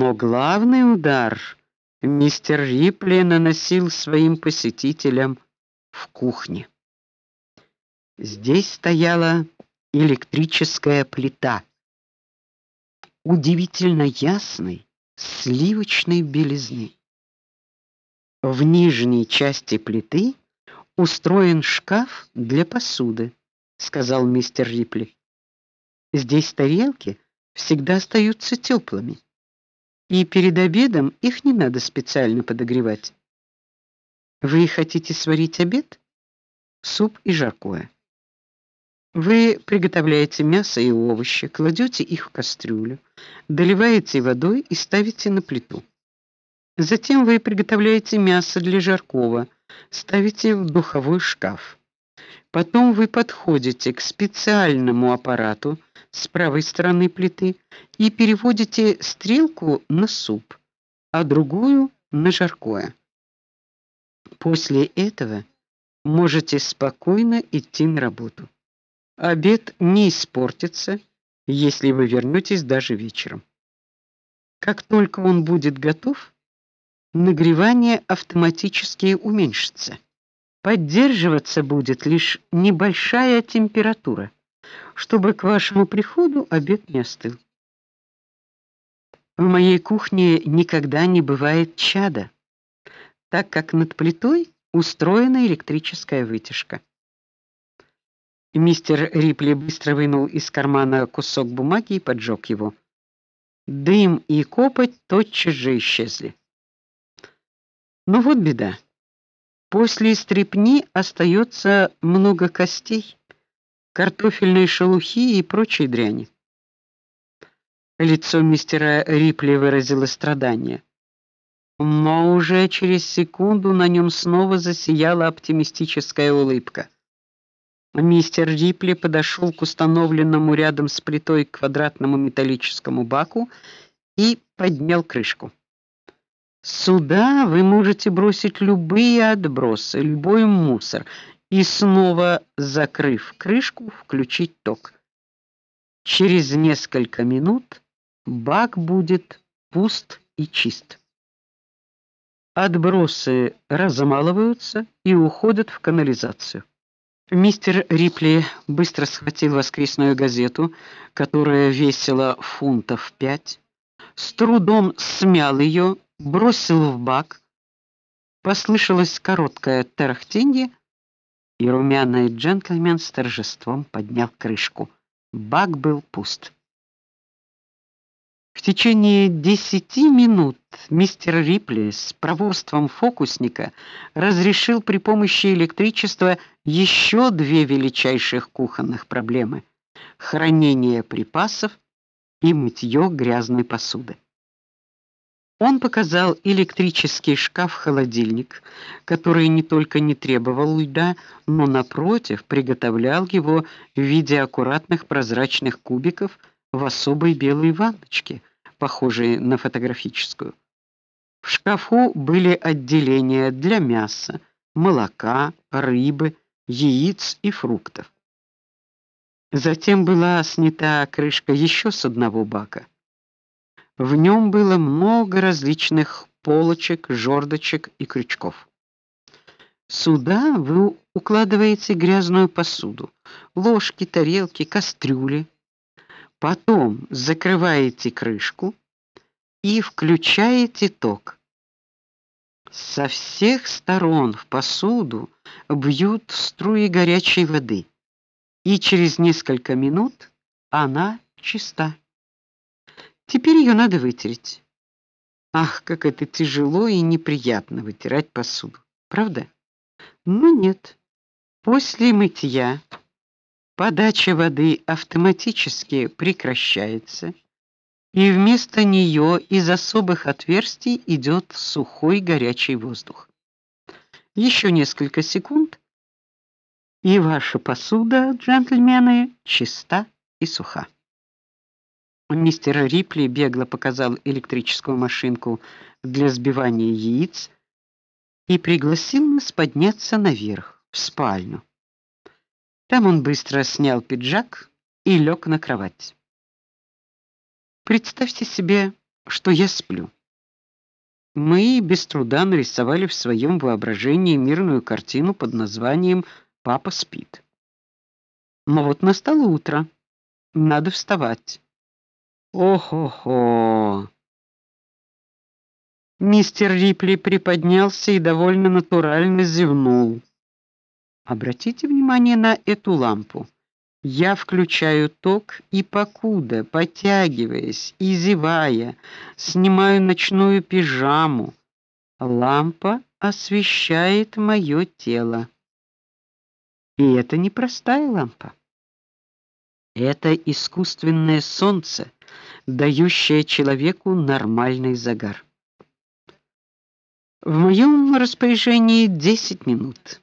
Но главный удар мистер Рипли наносил своим посетителям в кухне. Здесь стояла электрическая плита удивительно ясной сливочной белизны. В нижней части плиты устроен шкаф для посуды, сказал мистер Рипли. Здесь тарелки всегда остаются теплыми, и перед обедом их не надо специально подогревать. Вы хотите сварить обед? Суп и жаркое. Вы приготовляете мясо и овощи, кладете их в кастрюлю, доливаете водой и ставите на плиту. Затем вы приготовляете мясо для жаркого, ставите в духовой шкаф. Потом вы подходите к специальному аппарату с правой стороны плиты и переводите стрелку на суп, а другую на жаркое. После этого можете спокойно идти на работу. Обед не испортится, если вы вернётесь даже вечером. Как только он будет готов, нагревание автоматически уменьшится. Поддерживаться будет лишь небольшая температура, чтобы к вашему приходу обед не остыл. В моей кухне никогда не бывает чада, так как над плитой устроена электрическая вытяжка. Мистер Рипли быстро вынул из кармана кусок бумаги и поджег его. Дым и копоть тотчас же исчезли. Но вот беда. После стрепни остается много костей, картофельной шелухи и прочей дряни. Лицо мистера Рипли выразило страдание. Но уже через секунду на нем снова засияла оптимистическая улыбка. Мистер Рипли подошел к установленному рядом с плитой квадратному металлическому баку и поднял крышку. Сюда вы можете бросить любые отбросы, любой мусор и снова, закрыв крышку, включить ток. Через несколько минут бак будет пуст и чист. Отбросы размалываются и уходят в канализацию. Мистер Рипли быстро схватил воскресную газету, которая весила фунтов пять, с трудом смял ее бросил в бак. Послышалось короткое тарахтенье, и румяный джентльмен с торжеством поднял крышку. Бак был пуст. В течение десяти минут мистер Рипли с проворством фокусника разрешил при помощи электричества еще две величайших кухонных проблемы: хранение припасов и мытье грязной посуды. Он показал электрический шкаф-холодильник, который не только не требовал льда, но напротив приготовлял его в виде аккуратных прозрачных кубиков в особой белой ванночке, похожей на фотографическую. В шкафу были отделения для мяса, молока, рыбы, яиц и фруктов. Затем была снята крышка еще с одного бака. В нем было много различных полочек, жердочек и крючков. Сюда вы укладываете грязную посуду: ложки, тарелки, кастрюли. Потом закрываете крышку и включаете ток. Со всех сторон в посуду бьют струи горячей воды, и через несколько минут она чиста. Теперь ее надо вытереть. Ах, как это тяжело и неприятно вытирать посуду. Правда? Ну нет. После мытья подача воды автоматически прекращается, и вместо нее из особых отверстий идет сухой горячий воздух. Еще несколько секунд, и ваша посуда, джентльмены, чиста и суха. Мистер Рипли бегло показал электрическую машинку для взбивания яиц и пригласил нас подняться наверх, в спальню. Там он быстро снял пиджак и лег на кровать. Представьте себе, что я сплю. Мы без труда нарисовали в своем воображении мирную картину под названием Папа спит. Но вот настало утро. Надо вставать. Ох-охо. Мистер Рипли приподнялся и довольно натурально зевнул. Обратите внимание на эту лампу. Я включаю ток и покуда, потягиваясь и зевая, снимаю ночную пижаму. Лампа освещает мое тело. И это не простая лампа. Это искусственное солнце, дающее человеку нормальный загар. В моем распоряжении 10 минут.